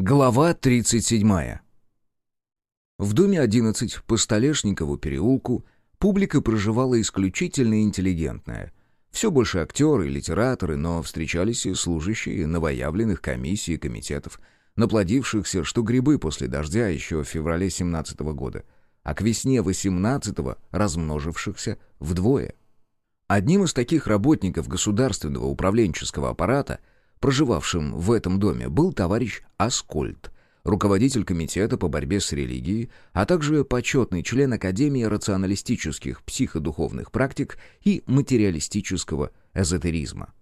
Глава 37. В доме 11 по Столешникову переулку публика проживала исключительно интеллигентная. Все больше актеры, литераторы, но встречались и служащие новоявленных комиссий и комитетов, наплодившихся, что грибы после дождя еще в феврале 17 года, а к весне 18 размножившихся вдвое. Одним из таких работников государственного управленческого аппарата – проживавшим в этом доме, был товарищ Аскольд, руководитель комитета по борьбе с религией, а также почетный член Академии рационалистических психодуховных практик и материалистического эзотеризма.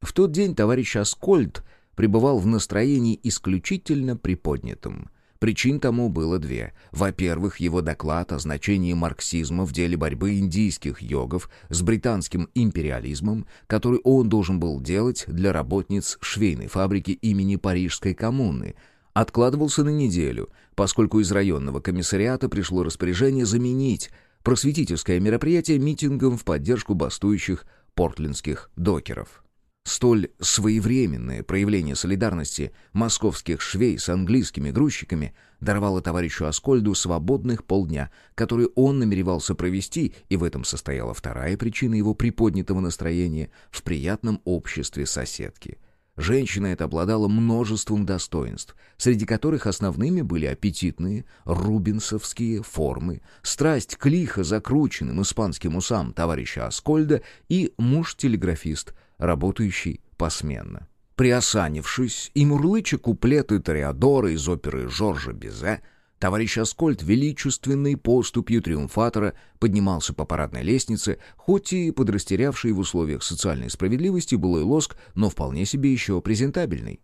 В тот день товарищ Аскольд пребывал в настроении исключительно приподнятом – Причин тому было две. Во-первых, его доклад о значении марксизма в деле борьбы индийских йогов с британским империализмом, который он должен был делать для работниц швейной фабрики имени Парижской коммуны, откладывался на неделю, поскольку из районного комиссариата пришло распоряжение заменить просветительское мероприятие митингом в поддержку бастующих портлендских докеров. Столь своевременное проявление солидарности московских швей с английскими грузчиками даровало товарищу Аскольду свободных полдня, которые он намеревался провести, и в этом состояла вторая причина его приподнятого настроения в приятном обществе соседки. Женщина эта обладала множеством достоинств, среди которых основными были аппетитные рубинсовские формы, страсть к лихо закрученным испанским усам товарища Аскольда и муж-телеграфист – работающий посменно. Приосанившись и мурлыча куплеты Тореадора из оперы Жоржа Безе, товарищ Аскольд величественной поступью триумфатора поднимался по парадной лестнице, хоть и подрастерявший в условиях социальной справедливости былой лоск, но вполне себе еще презентабельный.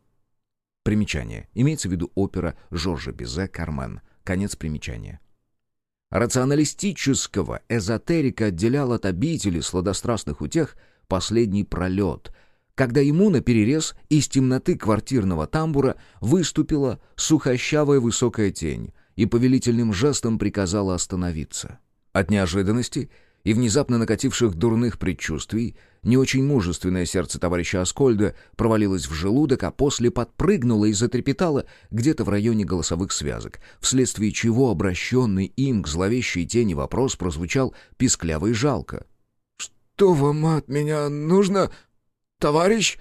Примечание. Имеется в виду опера Жоржа Безе «Кармен». Конец примечания. Рационалистического эзотерика отделял от обители сладострастных утех – последний пролет, когда ему на перерез из темноты квартирного тамбура выступила сухощавая высокая тень и повелительным жестом приказала остановиться. От неожиданности и внезапно накативших дурных предчувствий не очень мужественное сердце товарища Аскольда провалилось в желудок, а после подпрыгнуло и затрепетало где-то в районе голосовых связок, вследствие чего обращенный им к зловещей тени вопрос прозвучал пискляво и жалко. «Что вам от меня нужно, товарищ?»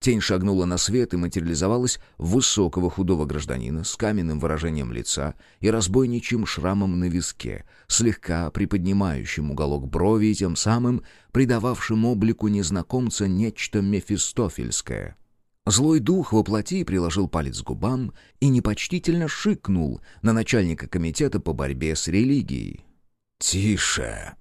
Тень шагнула на свет и материализовалась высокого худого гражданина с каменным выражением лица и разбойничьим шрамом на виске, слегка приподнимающим уголок брови и тем самым придававшим облику незнакомца нечто мефистофельское. Злой дух воплоти приложил палец к губам и непочтительно шикнул на начальника комитета по борьбе с религией. «Тише!»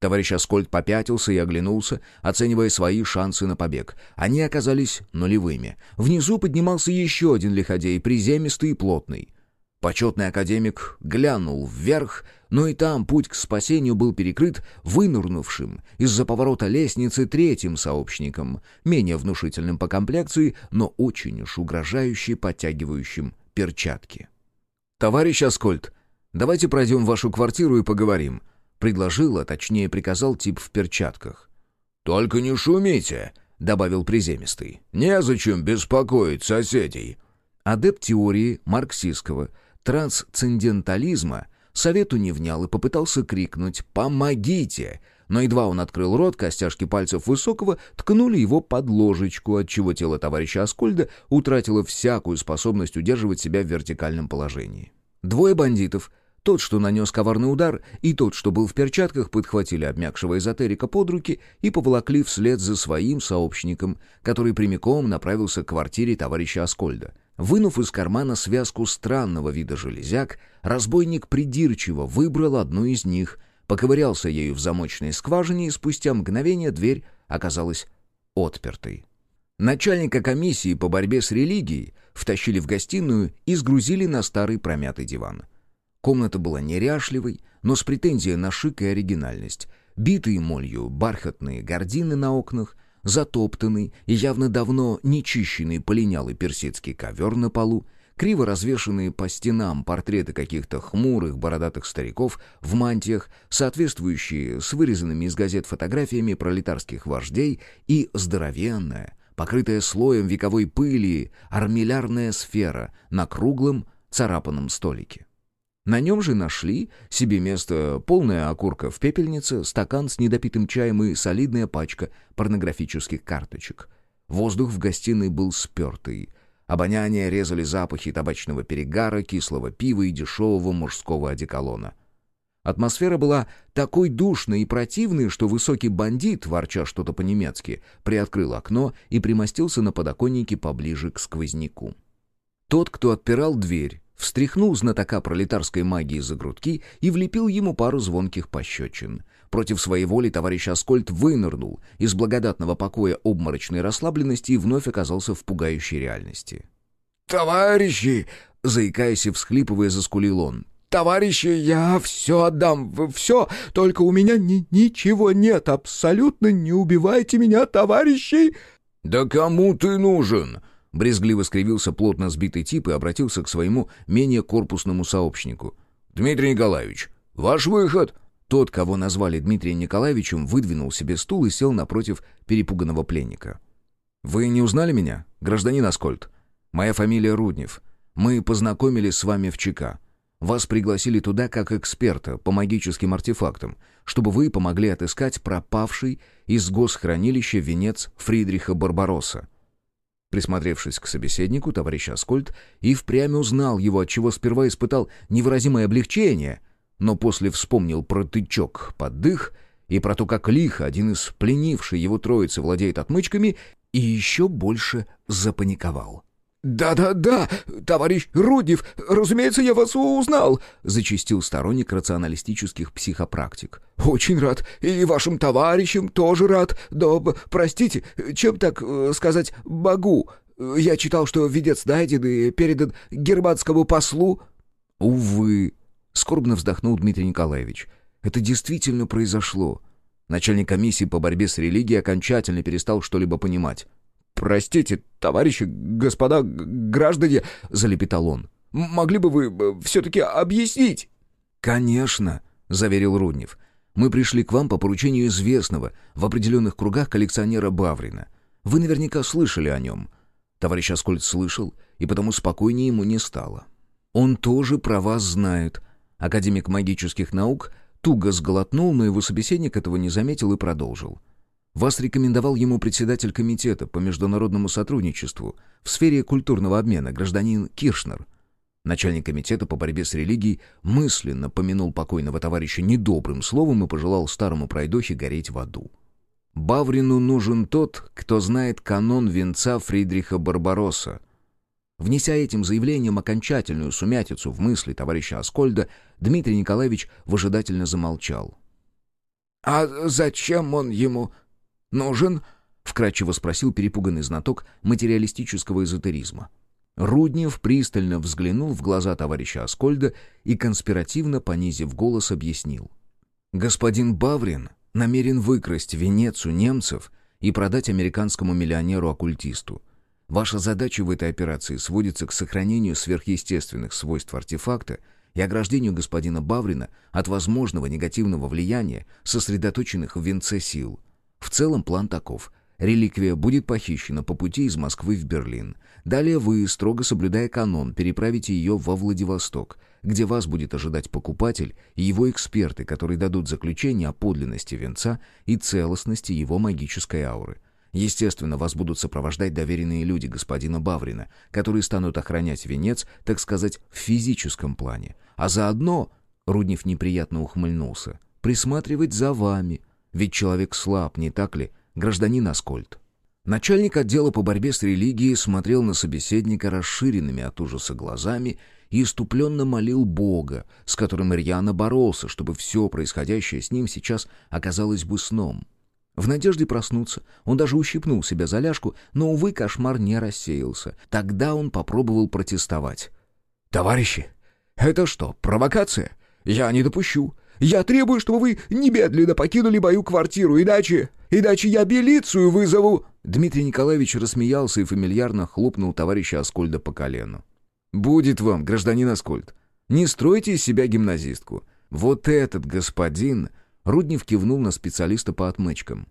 Товарищ Аскольд попятился и оглянулся, оценивая свои шансы на побег. Они оказались нулевыми. Внизу поднимался еще один лиходей, приземистый и плотный. Почетный академик глянул вверх, но и там путь к спасению был перекрыт вынурнувшим из-за поворота лестницы третьим сообщником, менее внушительным по комплекции, но очень уж угрожающе подтягивающим перчатки. «Товарищ Аскольд, давайте пройдем в вашу квартиру и поговорим», Предложил, а точнее приказал тип в перчатках. «Только не шумите», — добавил приземистый. «Незачем беспокоить соседей». Адепт теории марксистского трансцендентализма совету не внял и попытался крикнуть «Помогите!», но едва он открыл рот, костяшки пальцев Высокого ткнули его под ложечку, отчего тело товарища Аскольда утратило всякую способность удерживать себя в вертикальном положении. Двое бандитов тот, что нанес коварный удар, и тот, что был в перчатках, подхватили обмякшего эзотерика под руки и поволокли вслед за своим сообщником, который прямиком направился к квартире товарища Аскольда. Вынув из кармана связку странного вида железяк, разбойник придирчиво выбрал одну из них, поковырялся ею в замочной скважине, и спустя мгновение дверь оказалась отпертой. Начальника комиссии по борьбе с религией втащили в гостиную и сгрузили на старый промятый диван. Комната была неряшливой, но с претензией на шик и оригинальность. Битые молью бархатные гардины на окнах, затоптанный и явно давно нечищенный полинялый персидский ковер на полу, криво развешанные по стенам портреты каких-то хмурых бородатых стариков в мантиях, соответствующие с вырезанными из газет фотографиями пролетарских вождей и здоровенная, покрытая слоем вековой пыли, армиллярная сфера на круглом царапанном столике. На нем же нашли себе место полная окурка в пепельнице, стакан с недопитым чаем и солидная пачка порнографических карточек. Воздух в гостиной был спертый. Обоняние резали запахи табачного перегара, кислого пива и дешевого мужского одеколона. Атмосфера была такой душной и противной, что высокий бандит, ворча что-то по-немецки, приоткрыл окно и примостился на подоконнике поближе к сквозняку. Тот, кто отпирал дверь, встряхнул знатока пролетарской магии за грудки и влепил ему пару звонких пощечин. Против своей воли товарищ Аскольд вынырнул из благодатного покоя обморочной расслабленности и вновь оказался в пугающей реальности. «Товарищи!» — заикаясь и всхлипывая, заскулил он. «Товарищи, я все отдам, все, только у меня ни ничего нет, абсолютно не убивайте меня, товарищи!» «Да кому ты нужен?» Брезгливо скривился плотно сбитый тип и обратился к своему менее корпусному сообщнику. «Дмитрий Николаевич, ваш выход!» Тот, кого назвали Дмитрием Николаевичем, выдвинул себе стул и сел напротив перепуганного пленника. «Вы не узнали меня, гражданин Аскольд? Моя фамилия Руднев. Мы познакомились с вами в ЧК. Вас пригласили туда как эксперта по магическим артефактам, чтобы вы помогли отыскать пропавший из госхранилища венец Фридриха Барбаросса. Присмотревшись к собеседнику, товарищ Аскольд и впрямь узнал его, от чего сперва испытал невыразимое облегчение, но после вспомнил про тычок под дых и про то, как лихо один из пленившей его троицы владеет отмычками, и еще больше запаниковал. «Да-да-да, товарищ Руднев, разумеется, я вас узнал», — зачистил сторонник рационалистических психопрактик. «Очень рад, и вашим товарищам тоже рад. Да, простите, чем так э, сказать «богу»? Я читал, что ведец найден и передан германскому послу». «Увы», — скорбно вздохнул Дмитрий Николаевич, — «это действительно произошло». Начальник комиссии по борьбе с религией окончательно перестал что-либо понимать. «Простите, товарищи, господа, граждане», — залепетал он. «Могли бы вы э, все-таки объяснить?» «Конечно», — заверил Руднев. «Мы пришли к вам по поручению известного в определенных кругах коллекционера Баврина. Вы наверняка слышали о нем». Товарищ Аскольд слышал, и потому спокойнее ему не стало. «Он тоже про вас знает». Академик магических наук туго сглотнул, но его собеседник этого не заметил и продолжил. Вас рекомендовал ему председатель комитета по международному сотрудничеству в сфере культурного обмена, гражданин Киршнер. Начальник комитета по борьбе с религией мысленно помянул покойного товарища недобрым словом и пожелал старому пройдохе гореть в аду. Баврину нужен тот, кто знает канон венца Фридриха Барбаросса. Внеся этим заявлением окончательную сумятицу в мысли товарища Аскольда, Дмитрий Николаевич выжидательно замолчал. «А зачем он ему «Нужен?» — вкратчиво спросил перепуганный знаток материалистического эзотеризма. Руднев пристально взглянул в глаза товарища Аскольда и, конспиративно понизив голос, объяснил. «Господин Баврин намерен выкрасть венец у немцев и продать американскому миллионеру-оккультисту. Ваша задача в этой операции сводится к сохранению сверхъестественных свойств артефакта и ограждению господина Баврина от возможного негативного влияния, сосредоточенных в венце сил. В целом план таков. Реликвия будет похищена по пути из Москвы в Берлин. Далее вы, строго соблюдая канон, переправите ее во Владивосток, где вас будет ожидать покупатель и его эксперты, которые дадут заключение о подлинности венца и целостности его магической ауры. Естественно, вас будут сопровождать доверенные люди господина Баврина, которые станут охранять венец, так сказать, в физическом плане. А заодно, Руднев неприятно ухмыльнулся, присматривать за вами – ведь человек слаб, не так ли, гражданин Аскольд? Начальник отдела по борьбе с религией смотрел на собеседника расширенными от ужаса глазами и иступленно молил Бога, с которым Ирьяна боролся, чтобы все происходящее с ним сейчас оказалось бы сном. В надежде проснуться он даже ущипнул себя за ляжку, но, увы, кошмар не рассеялся. Тогда он попробовал протестовать. «Товарищи, это что, провокация? Я не допущу. Я требую, чтобы вы немедленно покинули мою квартиру, иначе... иначе я милицию вызову!» Дмитрий Николаевич рассмеялся и фамильярно хлопнул товарища Аскольда по колену. «Будет вам, гражданин Аскольд. Не стройте из себя гимназистку. Вот этот господин...» Руднев кивнул на специалиста по отмычкам.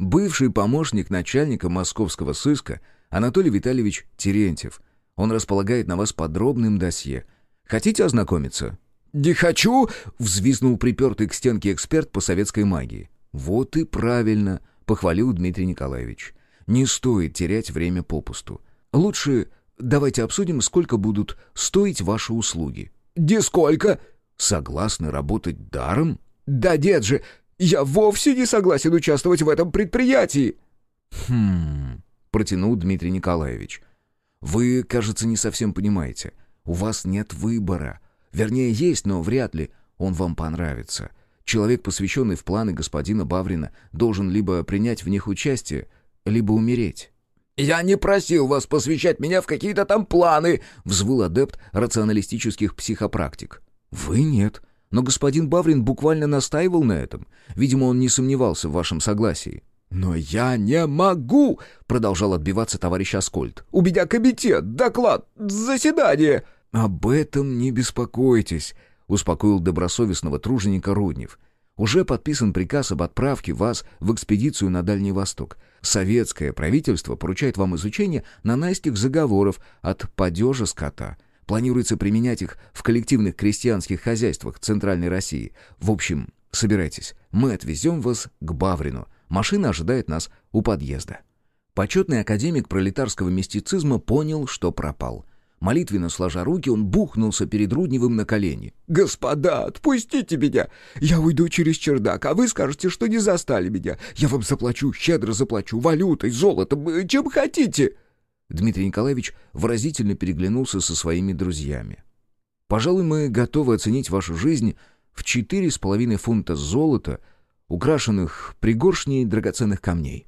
Бывший помощник начальника московского сыска Анатолий Витальевич Терентьев. Он располагает на вас подробным досье. Хотите ознакомиться?» «Не хочу!» — взвизнул припертый к стенке эксперт по советской магии. «Вот и правильно!» — похвалил Дмитрий Николаевич. «Не стоит терять время попусту. Лучше давайте обсудим, сколько будут стоить ваши услуги». «Нисколько!» «Согласны работать даром?» «Да дед же, я вовсе не согласен участвовать в этом предприятии!» «Хм...» — протянул Дмитрий Николаевич. «Вы, кажется, не совсем понимаете. У вас нет выбора. Вернее, есть, но вряд ли он вам понравится. Человек, посвященный в планы господина Баврина, должен либо принять в них участие, либо умереть». «Я не просил вас посвящать меня в какие-то там планы!» — взвыл адепт рационалистических психопрактик. «Вы нет. Но господин Баврин буквально настаивал на этом. Видимо, он не сомневался в вашем согласии». «Но я не могу!» — продолжал отбиваться товарищ Аскольд. «У меня комитет, доклад, заседание!» «Об этом не беспокойтесь», — успокоил добросовестного труженика Руднев. «Уже подписан приказ об отправке вас в экспедицию на Дальний Восток. Советское правительство поручает вам изучение нанайских заговоров от падежа скота». Планируется применять их в коллективных крестьянских хозяйствах Центральной России. В общем, собирайтесь, мы отвезем вас к Баврину. Машина ожидает нас у подъезда». Почетный академик пролетарского мистицизма понял, что пропал. Молитвенно сложа руки, он бухнулся перед Рудневым на колени. «Господа, отпустите меня! Я уйду через чердак, а вы скажете, что не застали меня. Я вам заплачу, щедро заплачу, валютой, золотом, чем хотите!» Дмитрий Николаевич выразительно переглянулся со своими друзьями. «Пожалуй, мы готовы оценить вашу жизнь в четыре с половиной фунта золота, украшенных пригоршней драгоценных камней».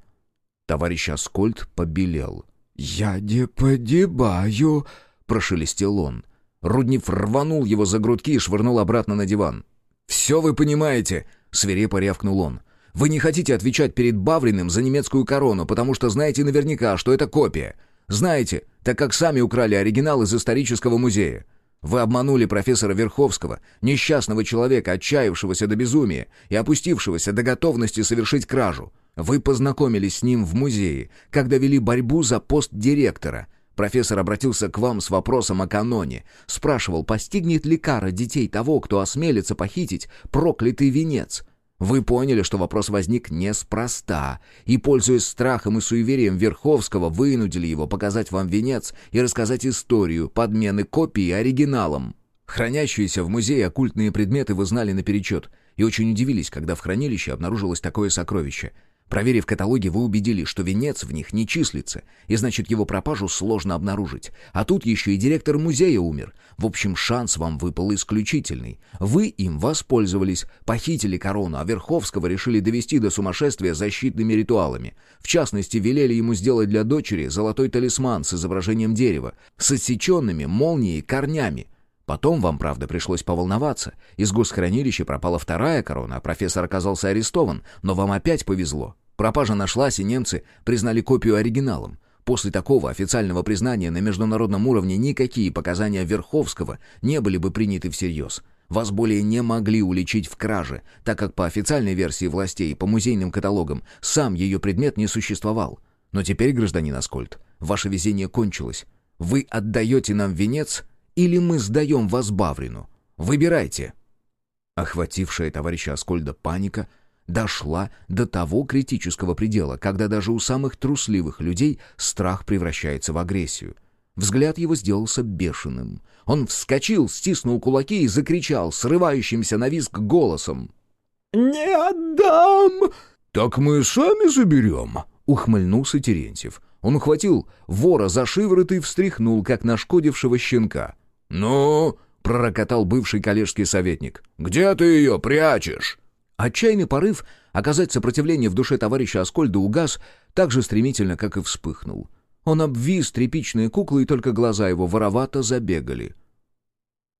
Товарищ Аскольд побелел. «Я не подебаю», — прошелестел он. Руднев рванул его за грудки и швырнул обратно на диван. «Все вы понимаете», — свирепо рявкнул он. «Вы не хотите отвечать перед Бавриным за немецкую корону, потому что знаете наверняка, что это копия. Знаете, так как сами украли оригинал из исторического музея. Вы обманули профессора Верховского, несчастного человека, отчаявшегося до безумия и опустившегося до готовности совершить кражу. Вы познакомились с ним в музее, когда вели борьбу за пост директора. Профессор обратился к вам с вопросом о каноне. Спрашивал, постигнет ли кара детей того, кто осмелится похитить проклятый венец. Вы поняли, что вопрос возник неспроста, и, пользуясь страхом и суеверием Верховского, вынудили его показать вам венец и рассказать историю подмены копии оригиналом. Хранящиеся в музее оккультные предметы вы знали наперечет и очень удивились, когда в хранилище обнаружилось такое сокровище — Проверив каталоги, вы убедились, что венец в них не числится, и значит его пропажу сложно обнаружить. А тут еще и директор музея умер. В общем, шанс вам выпал исключительный. Вы им воспользовались, похитили корону, а Верховского решили довести до сумасшествия защитными ритуалами. В частности, велели ему сделать для дочери золотой талисман с изображением дерева, с отсеченными молнией корнями. Потом вам, правда, пришлось поволноваться. Из госхранилища пропала вторая корона, а профессор оказался арестован, но вам опять повезло. Пропажа нашлась, и немцы признали копию оригиналом. После такого официального признания на международном уровне никакие показания Верховского не были бы приняты всерьез. Вас более не могли уличить в краже, так как по официальной версии властей по музейным каталогам сам ее предмет не существовал. Но теперь, гражданин Аскольд, ваше везение кончилось. Вы отдаете нам венец или мы сдаем вас Баврину? Выбирайте. Охватившая товарища Аскольда паника — дошла до того критического предела, когда даже у самых трусливых людей страх превращается в агрессию. Взгляд его сделался бешеным. Он вскочил, стиснул кулаки и закричал срывающимся на визг голосом. «Не отдам!» «Так мы сами заберем!» — ухмыльнулся Терентьев. Он ухватил вора за шиворот и встряхнул, как нашкодившего щенка. «Ну?» — пророкотал бывший коллежский советник. «Где ты ее прячешь?» Отчаянный порыв оказать сопротивление в душе товарища Аскольда угас так же стремительно, как и вспыхнул. Он обвис тряпичные куклы, и только глаза его воровато забегали.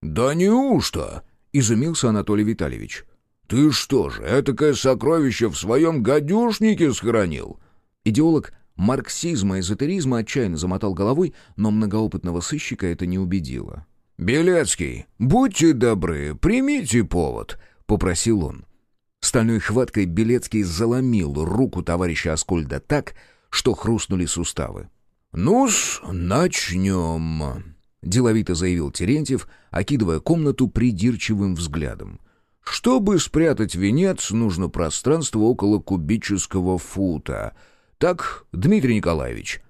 «Да неужто?» — изумился Анатолий Витальевич. «Ты что же, этакое сокровище в своем гадюшнике сохранил?» Идеолог марксизма и эзотеризма отчаянно замотал головой, но многоопытного сыщика это не убедило. «Белецкий, будьте добры, примите повод», — попросил он. Стальной хваткой Белецкий заломил руку товарища Аскольда так, что хрустнули суставы. «Ну-с, начнем», — деловито заявил Терентьев, окидывая комнату придирчивым взглядом. «Чтобы спрятать венец, нужно пространство около кубического фута. Так, Дмитрий Николаевич?»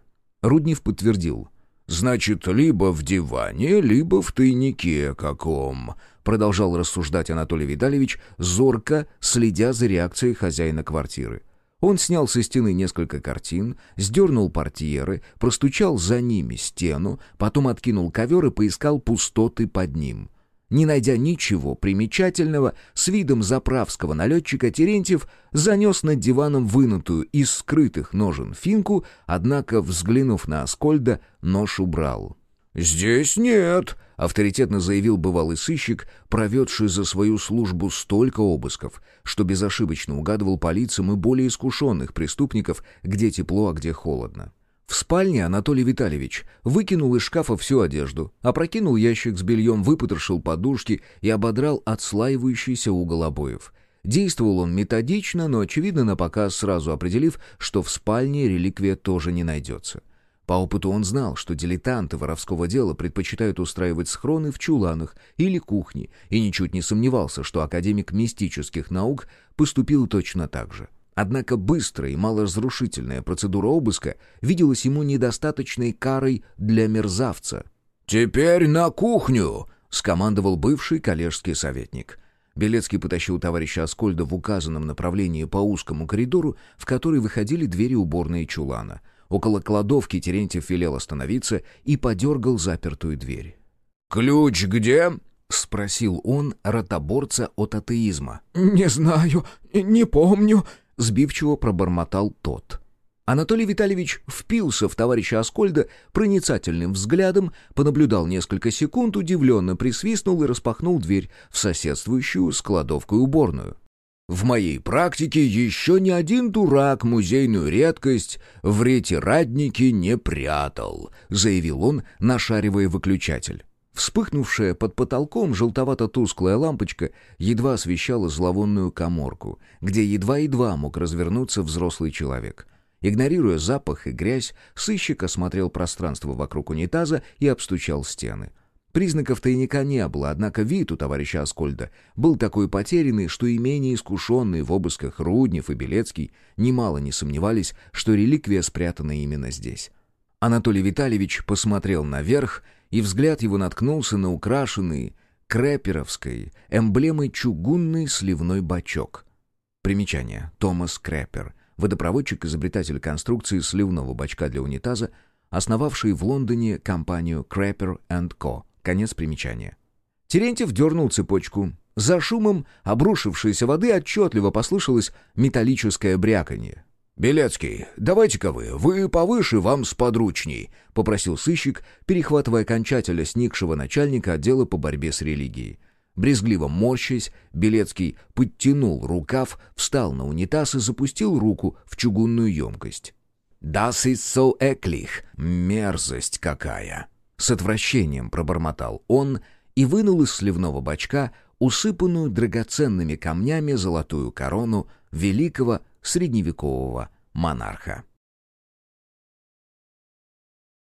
Руднев подтвердил. «Значит, либо в диване, либо в тайнике каком», — продолжал рассуждать Анатолий Витальевич, зорко следя за реакцией хозяина квартиры. Он снял со стены несколько картин, сдернул портьеры, простучал за ними стену, потом откинул ковер и поискал пустоты под ним. Не найдя ничего примечательного, с видом заправского налетчика Терентьев занес над диваном вынутую из скрытых ножен финку, однако, взглянув на Аскольда, нож убрал. «Здесь нет», — авторитетно заявил бывалый сыщик, проведший за свою службу столько обысков, что безошибочно угадывал по лицам и более искушенных преступников, где тепло, а где холодно. В спальне Анатолий Витальевич выкинул из шкафа всю одежду, опрокинул ящик с бельем, выпотрошил подушки и ободрал отслаивающийся угол обоев. Действовал он методично, но, очевидно, на показ сразу определив, что в спальне реликвия тоже не найдется. По опыту он знал, что дилетанты воровского дела предпочитают устраивать схроны в чуланах или кухне, и ничуть не сомневался, что академик мистических наук поступил точно так же. Однако быстрая и малоразрушительная процедура обыска виделась ему недостаточной карой для мерзавца. «Теперь на кухню!» — скомандовал бывший коллежский советник. Белецкий потащил товарища Аскольда в указанном направлении по узкому коридору, в который выходили двери уборной чулана. Около кладовки Терентьев велел остановиться и подергал запертую дверь. «Ключ где?» — спросил он ротоборца от атеизма. «Не знаю, не помню», — сбивчиво пробормотал тот. Анатолий Витальевич впился в товарища Аскольда проницательным взглядом, понаблюдал несколько секунд, удивленно присвистнул и распахнул дверь в соседствующую с кладовкой уборную. «В моей практике еще ни один дурак музейную редкость в ретираднике не прятал», — заявил он, нашаривая выключатель. Вспыхнувшая под потолком желтовато-тусклая лампочка едва освещала зловонную коморку, где едва-едва мог развернуться взрослый человек. Игнорируя запах и грязь, сыщик осмотрел пространство вокруг унитаза и обстучал стены. Признаков тайника не было, однако вид у товарища Аскольда был такой потерянный, что и менее искушенные в обысках Руднев и Белецкий немало не сомневались, что реликвия спрятана именно здесь. Анатолий Витальевич посмотрел наверх и взгляд его наткнулся на украшенный крэперовской эмблемой чугунный сливной бачок. Примечание. Томас Крэпер. Водопроводчик, изобретатель конструкции сливного бачка для унитаза, основавший в Лондоне компанию Crapper Co. Конец примечания. Терентьев дернул цепочку. За шумом обрушившейся воды отчетливо послышалось металлическое бряканье. «Белецкий, давайте-ка вы, вы повыше, вам сподручней», — попросил сыщик, перехватывая окончателя сникшего начальника отдела по борьбе с религией. Брезгливо морщась, Белецкий подтянул рукав, встал на унитаз и запустил руку в чугунную емкость. «Das ist so eklig! Мерзость какая!» С отвращением пробормотал он и вынул из сливного бачка усыпанную драгоценными камнями золотую корону великого средневекового монарха.